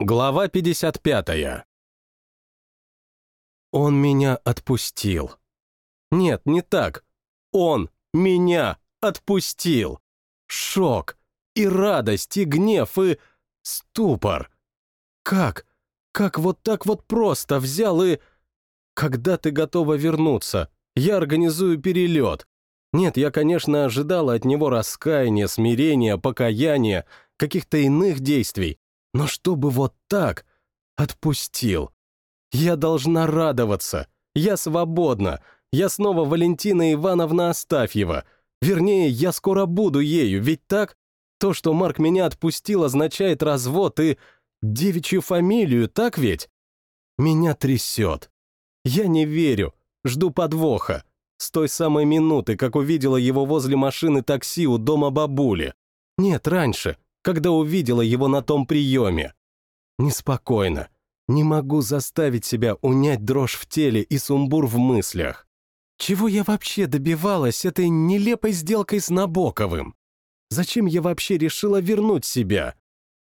Глава 55. Он меня отпустил. Нет, не так. Он меня отпустил. Шок, и радость, и гнев, и ступор. Как? Как вот так вот просто взял и... Когда ты готова вернуться? Я организую перелет. Нет, я, конечно, ожидала от него раскаяния, смирения, покаяния, каких-то иных действий, но чтобы вот так отпустил. Я должна радоваться. Я свободна. Я снова Валентина Ивановна Астафьева. Вернее, я скоро буду ею, ведь так? То, что Марк меня отпустил, означает развод и девичью фамилию, так ведь? Меня трясет. Я не верю, жду подвоха. С той самой минуты, как увидела его возле машины такси у дома бабули. Нет, раньше, когда увидела его на том приеме. Неспокойно. Не могу заставить себя унять дрожь в теле и сумбур в мыслях. Чего я вообще добивалась этой нелепой сделкой с Набоковым? Зачем я вообще решила вернуть себя?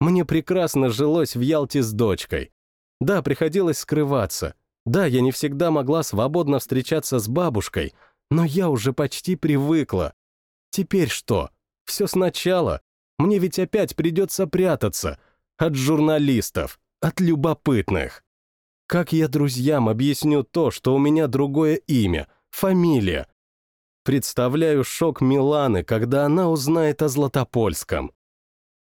Мне прекрасно жилось в Ялте с дочкой. Да, приходилось скрываться. Да, я не всегда могла свободно встречаться с бабушкой, но я уже почти привыкла. Теперь что? Все сначала? Мне ведь опять придется прятаться. От журналистов, от любопытных. Как я друзьям объясню то, что у меня другое имя, фамилия? Представляю шок Миланы, когда она узнает о Златопольском.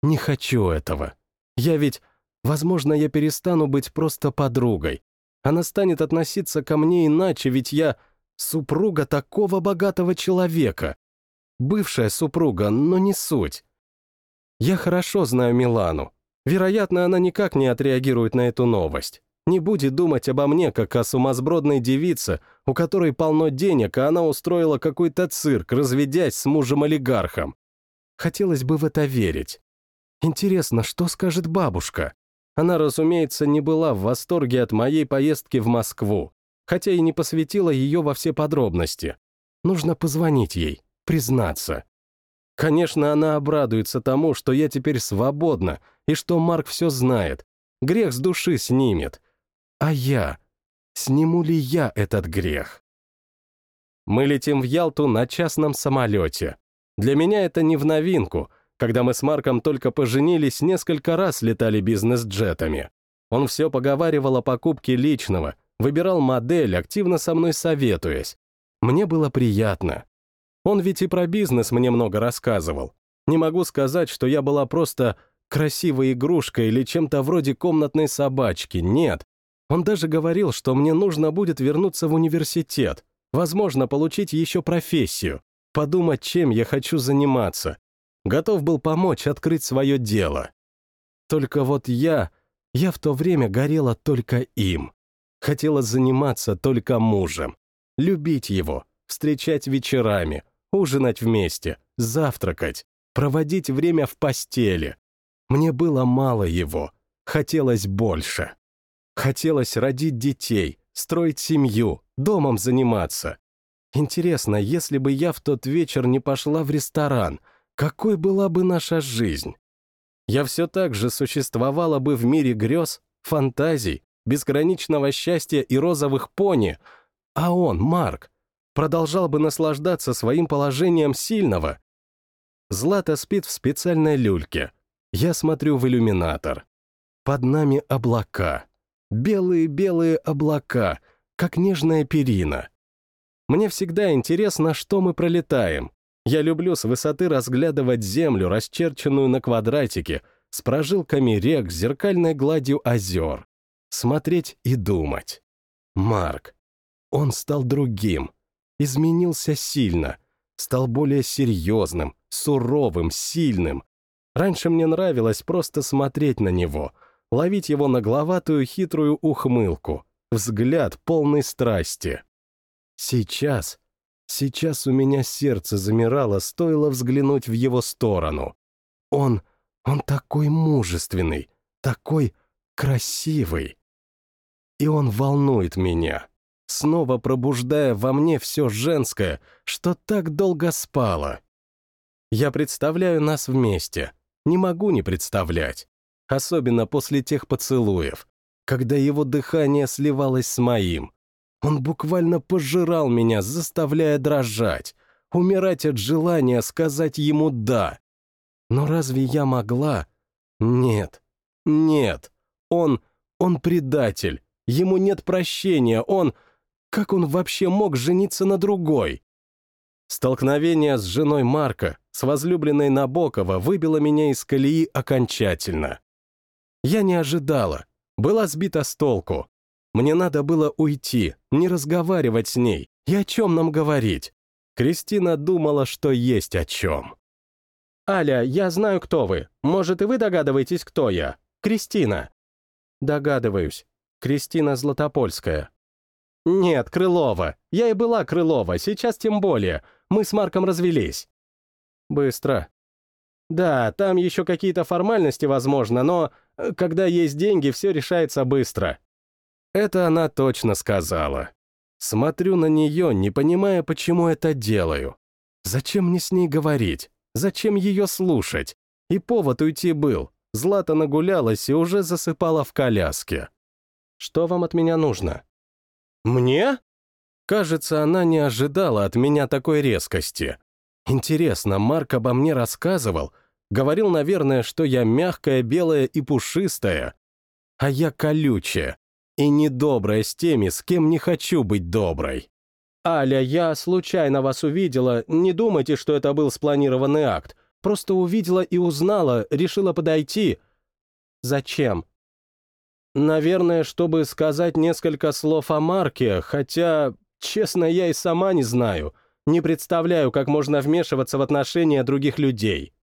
Не хочу этого. Я ведь... Возможно, я перестану быть просто подругой. Она станет относиться ко мне иначе, ведь я супруга такого богатого человека. Бывшая супруга, но не суть. Я хорошо знаю Милану. Вероятно, она никак не отреагирует на эту новость. Не будет думать обо мне, как о сумасбродной девице, у которой полно денег, а она устроила какой-то цирк, разведясь с мужем-олигархом. Хотелось бы в это верить. Интересно, что скажет бабушка? Она, разумеется, не была в восторге от моей поездки в Москву, хотя и не посвятила ее во все подробности. Нужно позвонить ей, признаться. Конечно, она обрадуется тому, что я теперь свободна, и что Марк все знает. Грех с души снимет. А я? Сниму ли я этот грех? Мы летим в Ялту на частном самолете. Для меня это не в новинку. Когда мы с Марком только поженились, несколько раз летали бизнес-джетами. Он все поговаривал о покупке личного, выбирал модель, активно со мной советуясь. Мне было приятно. Он ведь и про бизнес мне много рассказывал. Не могу сказать, что я была просто красивой игрушкой или чем-то вроде комнатной собачки, нет. Он даже говорил, что мне нужно будет вернуться в университет, возможно, получить еще профессию, подумать, чем я хочу заниматься. Готов был помочь открыть свое дело. Только вот я, я в то время горела только им. Хотела заниматься только мужем, любить его, встречать вечерами, ужинать вместе, завтракать, проводить время в постели. Мне было мало его, хотелось больше. Хотелось родить детей, строить семью, домом заниматься. Интересно, если бы я в тот вечер не пошла в ресторан, какой была бы наша жизнь? Я все так же существовала бы в мире грез, фантазий, безграничного счастья и розовых пони, а он, Марк, продолжал бы наслаждаться своим положением сильного. Злата спит в специальной люльке. Я смотрю в иллюминатор. Под нами облака. Белые-белые облака, как нежная перина. Мне всегда интересно, что мы пролетаем. Я люблю с высоты разглядывать землю, расчерченную на квадратике, с прожилками рек, зеркальной гладью озер. Смотреть и думать. Марк. Он стал другим, изменился сильно, стал более серьезным, суровым, сильным. Раньше мне нравилось просто смотреть на него, ловить его нагловатую хитрую ухмылку, взгляд полный страсти. Сейчас, сейчас у меня сердце замирало, стоило взглянуть в его сторону. Он, он такой мужественный, такой красивый. И он волнует меня снова пробуждая во мне все женское, что так долго спало. Я представляю нас вместе, не могу не представлять. особенно после тех поцелуев, когда его дыхание сливалось с моим. Он буквально пожирал меня, заставляя дрожать, умирать от желания сказать ему «да». Но разве я могла? Нет, нет, он, он предатель, ему нет прощения, он... Как он вообще мог жениться на другой? Столкновение с женой Марка, с возлюбленной Набокова, выбило меня из колеи окончательно. Я не ожидала, была сбита с толку. Мне надо было уйти, не разговаривать с ней, и о чем нам говорить. Кристина думала, что есть о чем. «Аля, я знаю, кто вы. Может, и вы догадываетесь, кто я? Кристина». «Догадываюсь. Кристина Златопольская». «Нет, Крылова. Я и была Крылова, сейчас тем более. Мы с Марком развелись». «Быстро». «Да, там еще какие-то формальности, возможно, но э, когда есть деньги, все решается быстро». Это она точно сказала. Смотрю на нее, не понимая, почему это делаю. Зачем мне с ней говорить? Зачем ее слушать? И повод уйти был. Злата нагулялась и уже засыпала в коляске. Что вам от меня нужно? Мне? Кажется, она не ожидала от меня такой резкости. Интересно, Марк обо мне рассказывал? Говорил, наверное, что я мягкая, белая и пушистая. А я колючая и недобрая с теми, с кем не хочу быть доброй. «Аля, я случайно вас увидела, не думайте, что это был спланированный акт. Просто увидела и узнала, решила подойти». «Зачем?» «Наверное, чтобы сказать несколько слов о Марке, хотя, честно, я и сама не знаю. Не представляю, как можно вмешиваться в отношения других людей».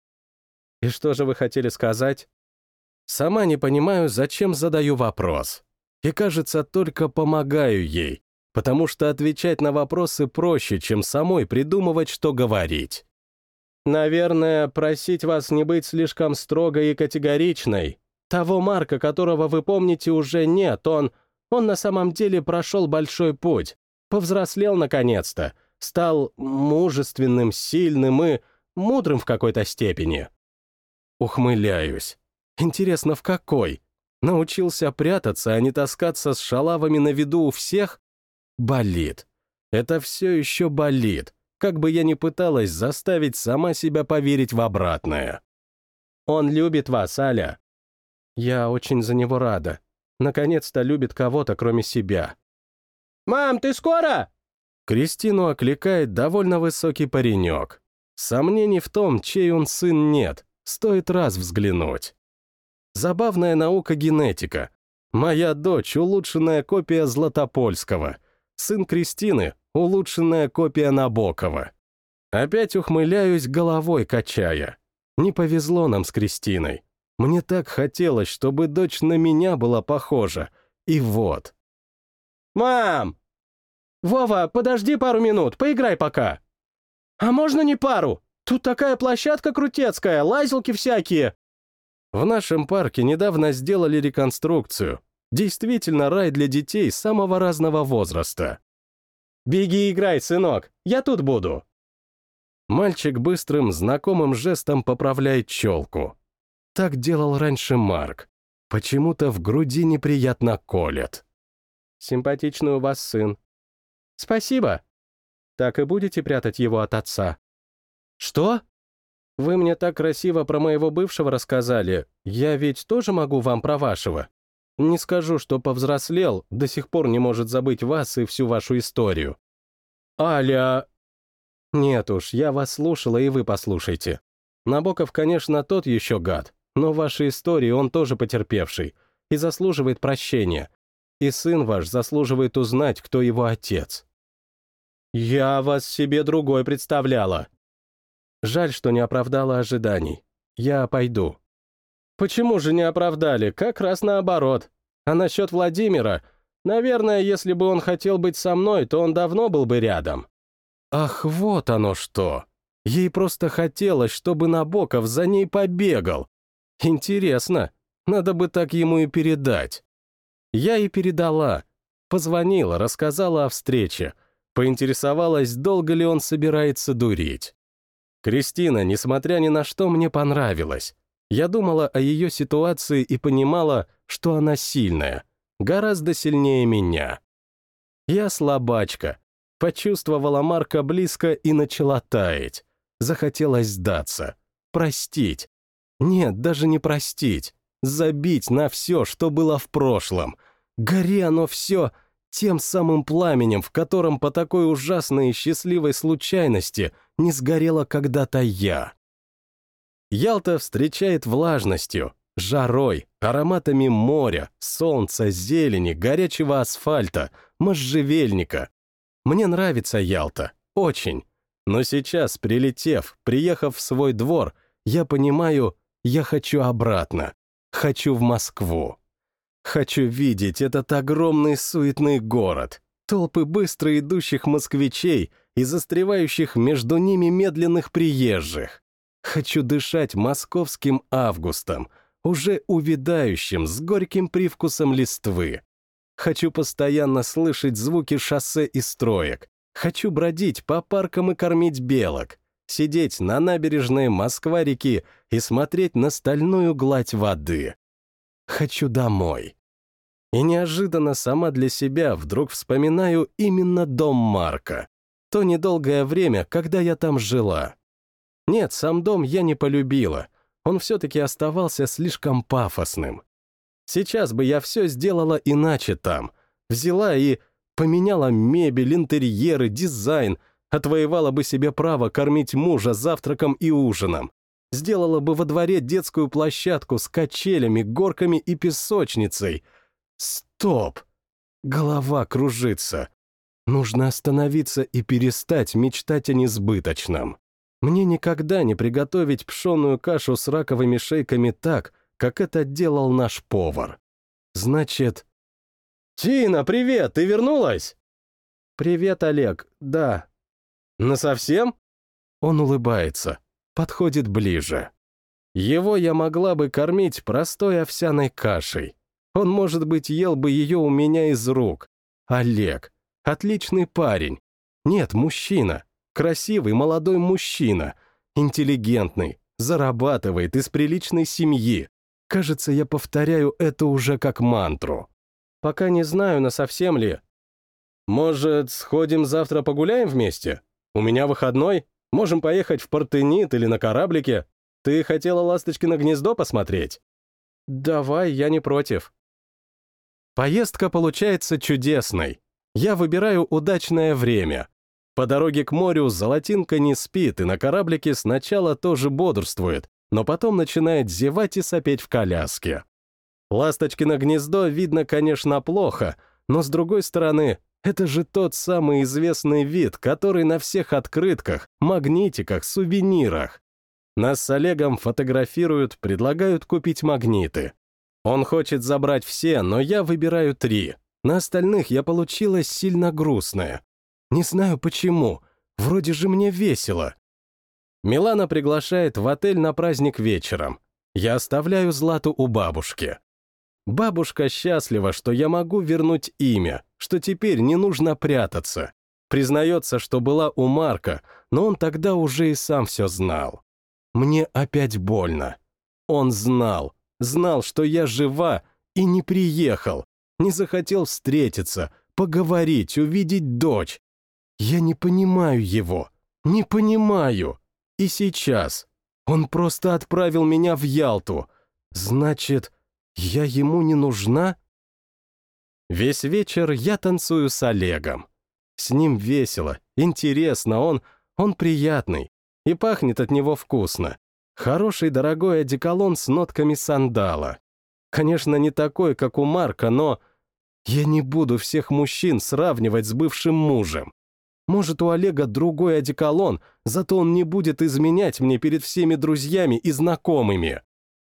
«И что же вы хотели сказать?» «Сама не понимаю, зачем задаю вопрос. И, кажется, только помогаю ей, потому что отвечать на вопросы проще, чем самой придумывать, что говорить. Наверное, просить вас не быть слишком строгой и категоричной. Того Марка, которого вы помните, уже нет, он... Он на самом деле прошел большой путь, повзрослел наконец-то, стал мужественным, сильным и мудрым в какой-то степени. Ухмыляюсь. Интересно, в какой? Научился прятаться, а не таскаться с шалавами на виду у всех? болит. Это все еще болит, как бы я ни пыталась заставить сама себя поверить в обратное. Он любит вас, Аля. Я очень за него рада. Наконец-то любит кого-то, кроме себя. «Мам, ты скоро?» Кристину окликает довольно высокий паренек. Сомнений в том, чей он сын, нет. Стоит раз взглянуть. Забавная наука генетика. Моя дочь — улучшенная копия Златопольского — сын Кристины — улучшенная копия Набокова. Опять ухмыляюсь, головой качая. Не повезло нам с Кристиной. Мне так хотелось, чтобы дочь на меня была похожа. И вот. «Мам!» «Вова, подожди пару минут, поиграй пока». «А можно не пару? Тут такая площадка крутецкая, лазилки всякие». В нашем парке недавно сделали реконструкцию. Действительно рай для детей самого разного возраста. «Беги играй, сынок, я тут буду!» Мальчик быстрым, знакомым жестом поправляет челку. Так делал раньше Марк. Почему-то в груди неприятно колет. «Симпатичный у вас сын». «Спасибо. Так и будете прятать его от отца?» «Что?» «Вы мне так красиво про моего бывшего рассказали. Я ведь тоже могу вам про вашего?» Не скажу, что повзрослел, до сих пор не может забыть вас и всю вашу историю. Аля... Нет уж, я вас слушала, и вы послушайте. Набоков, конечно, тот еще гад, но в вашей истории он тоже потерпевший и заслуживает прощения. И сын ваш заслуживает узнать, кто его отец. Я вас себе другой представляла. Жаль, что не оправдала ожиданий. Я пойду. Почему же не оправдали? Как раз наоборот. А насчет Владимира, наверное, если бы он хотел быть со мной, то он давно был бы рядом. Ах, вот оно что. Ей просто хотелось, чтобы Набоков за ней побегал. Интересно, надо бы так ему и передать. Я и передала. Позвонила, рассказала о встрече. Поинтересовалась, долго ли он собирается дурить. Кристина, несмотря ни на что, мне понравилась. Я думала о ее ситуации и понимала, что она сильная, гораздо сильнее меня. Я слабачка. Почувствовала Марка близко и начала таять. Захотелось сдаться. Простить. Нет, даже не простить. Забить на все, что было в прошлом. Гори оно все тем самым пламенем, в котором по такой ужасной и счастливой случайности не сгорела когда-то я. Ялта встречает влажностью, жарой, ароматами моря, солнца, зелени, горячего асфальта, можжевельника. Мне нравится Ялта, очень. Но сейчас, прилетев, приехав в свой двор, я понимаю, я хочу обратно. Хочу в Москву. Хочу видеть этот огромный суетный город, толпы быстро идущих москвичей и застревающих между ними медленных приезжих. Хочу дышать московским августом, уже увядающим с горьким привкусом листвы. Хочу постоянно слышать звуки шоссе и строек. Хочу бродить по паркам и кормить белок, сидеть на набережной Москва-реки и смотреть на стальную гладь воды. Хочу домой. И неожиданно сама для себя вдруг вспоминаю именно дом Марка. То недолгое время, когда я там жила. Нет, сам дом я не полюбила. Он все-таки оставался слишком пафосным. Сейчас бы я все сделала иначе там. Взяла и поменяла мебель, интерьеры, дизайн, отвоевала бы себе право кормить мужа завтраком и ужином. Сделала бы во дворе детскую площадку с качелями, горками и песочницей. Стоп! Голова кружится. Нужно остановиться и перестать мечтать о несбыточном. Мне никогда не приготовить пшеную кашу с раковыми шейками так, как это делал наш повар. Значит... «Тина, привет! Ты вернулась?» «Привет, Олег. Да». «Насовсем?» Он улыбается, подходит ближе. Его я могла бы кормить простой овсяной кашей. Он, может быть, ел бы ее у меня из рук. Олег. Отличный парень. Нет, мужчина. Красивый молодой мужчина, интеллигентный, зарабатывает из приличной семьи. Кажется, я повторяю это уже как мантру. Пока не знаю, на совсем ли. Может, сходим завтра погуляем вместе? У меня выходной, можем поехать в Портенит или на кораблике. Ты хотела «Ласточкино гнездо» посмотреть? Давай, я не против. Поездка получается чудесной. Я выбираю удачное время. По дороге к морю золотинка не спит и на кораблике сначала тоже бодрствует, но потом начинает зевать и сопеть в коляске. Ласточкино гнездо видно, конечно, плохо, но с другой стороны, это же тот самый известный вид, который на всех открытках, магнитиках, сувенирах. Нас с Олегом фотографируют, предлагают купить магниты. Он хочет забрать все, но я выбираю три. На остальных я получилась сильно грустная. Не знаю почему. Вроде же мне весело. Милана приглашает в отель на праздник вечером. Я оставляю Злату у бабушки. Бабушка счастлива, что я могу вернуть имя, что теперь не нужно прятаться. Признается, что была у Марка, но он тогда уже и сам все знал. Мне опять больно. Он знал, знал, что я жива, и не приехал, не захотел встретиться, поговорить, увидеть дочь. Я не понимаю его, не понимаю. И сейчас. Он просто отправил меня в Ялту. Значит, я ему не нужна? Весь вечер я танцую с Олегом. С ним весело, интересно, он, он приятный. И пахнет от него вкусно. Хороший дорогой одеколон с нотками сандала. Конечно, не такой, как у Марка, но... Я не буду всех мужчин сравнивать с бывшим мужем. Может, у Олега другой одеколон, зато он не будет изменять мне перед всеми друзьями и знакомыми.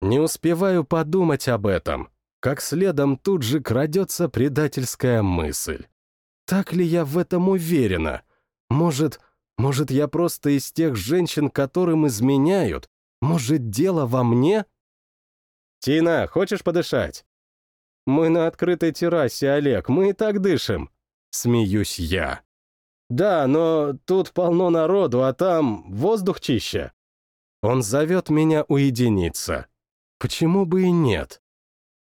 Не успеваю подумать об этом, как следом тут же крадется предательская мысль. Так ли я в этом уверена? Может, может, я просто из тех женщин, которым изменяют? Может, дело во мне? «Тина, хочешь подышать?» «Мы на открытой террасе, Олег, мы и так дышим», — смеюсь я. «Да, но тут полно народу, а там воздух чище». Он зовет меня уединиться. Почему бы и нет?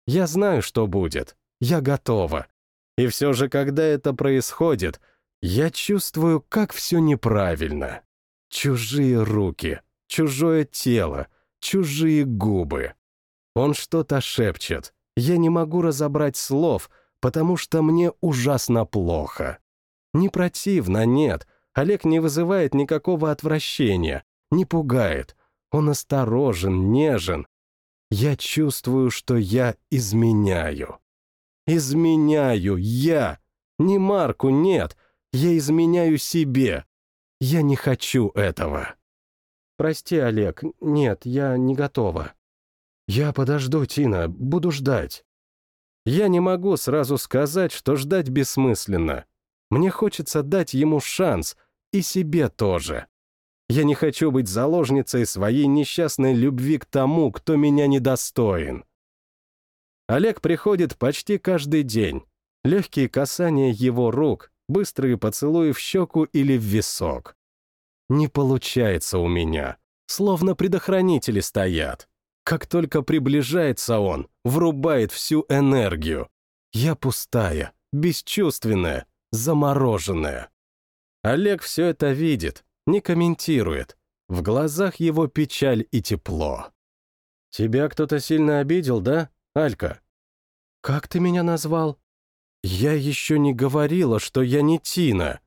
Я знаю, что будет. Я готова. И все же, когда это происходит, я чувствую, как все неправильно. Чужие руки, чужое тело, чужие губы. Он что-то шепчет. Я не могу разобрать слов, потому что мне ужасно плохо. Не противно, нет. Олег не вызывает никакого отвращения, не пугает. Он осторожен, нежен. Я чувствую, что я изменяю. Изменяю я. Не Марку, нет. Я изменяю себе. Я не хочу этого. Прости, Олег, нет, я не готова. Я подожду, Тина, буду ждать. Я не могу сразу сказать, что ждать бессмысленно. Мне хочется дать ему шанс, и себе тоже. Я не хочу быть заложницей своей несчастной любви к тому, кто меня недостоин. Олег приходит почти каждый день. Легкие касания его рук, быстрые поцелуи в щеку или в висок. Не получается у меня. Словно предохранители стоят. Как только приближается он, врубает всю энергию. Я пустая, бесчувственная, замороженная. Олег все это видит, не комментирует. В глазах его печаль и тепло. «Тебя кто-то сильно обидел, да, Алька?» «Как ты меня назвал?» «Я еще не говорила, что я не Тина».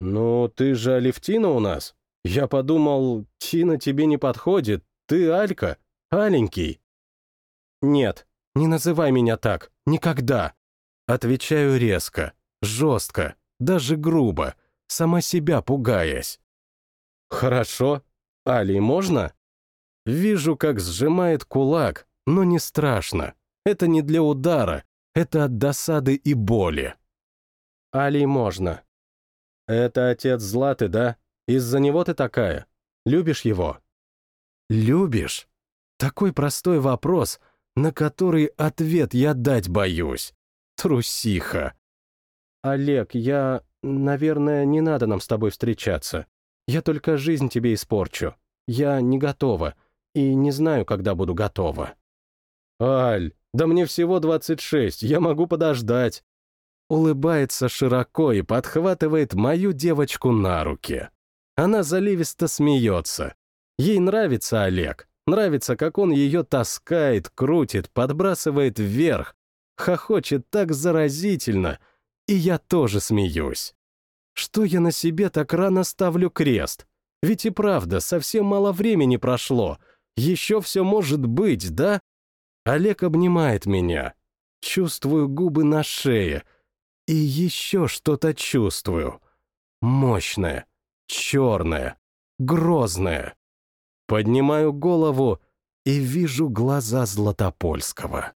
«Ну, ты же Алевтина у нас. Я подумал, Тина тебе не подходит, ты Алька, аленький». «Нет, не называй меня так, никогда». Отвечаю резко, жестко, даже грубо, сама себя пугаясь. «Хорошо. Али, можно?» Вижу, как сжимает кулак, но не страшно. Это не для удара, это от досады и боли. Али, можно. Это отец Златы, да? Из-за него ты такая? Любишь его? Любишь? Такой простой вопрос, на который ответ я дать боюсь. Трусиха. Олег, я... Наверное, не надо нам с тобой встречаться. Я только жизнь тебе испорчу. Я не готова. И не знаю, когда буду готова. Аль, да мне всего 26, я могу подождать улыбается широко и подхватывает мою девочку на руки. Она заливисто смеется. Ей нравится Олег, нравится, как он ее таскает, крутит, подбрасывает вверх, хохочет так заразительно, и я тоже смеюсь. Что я на себе так рано ставлю крест? Ведь и правда, совсем мало времени прошло. Еще все может быть, да? Олег обнимает меня. Чувствую губы на шее — и еще что-то чувствую. Мощное, черное, грозное. Поднимаю голову и вижу глаза Златопольского.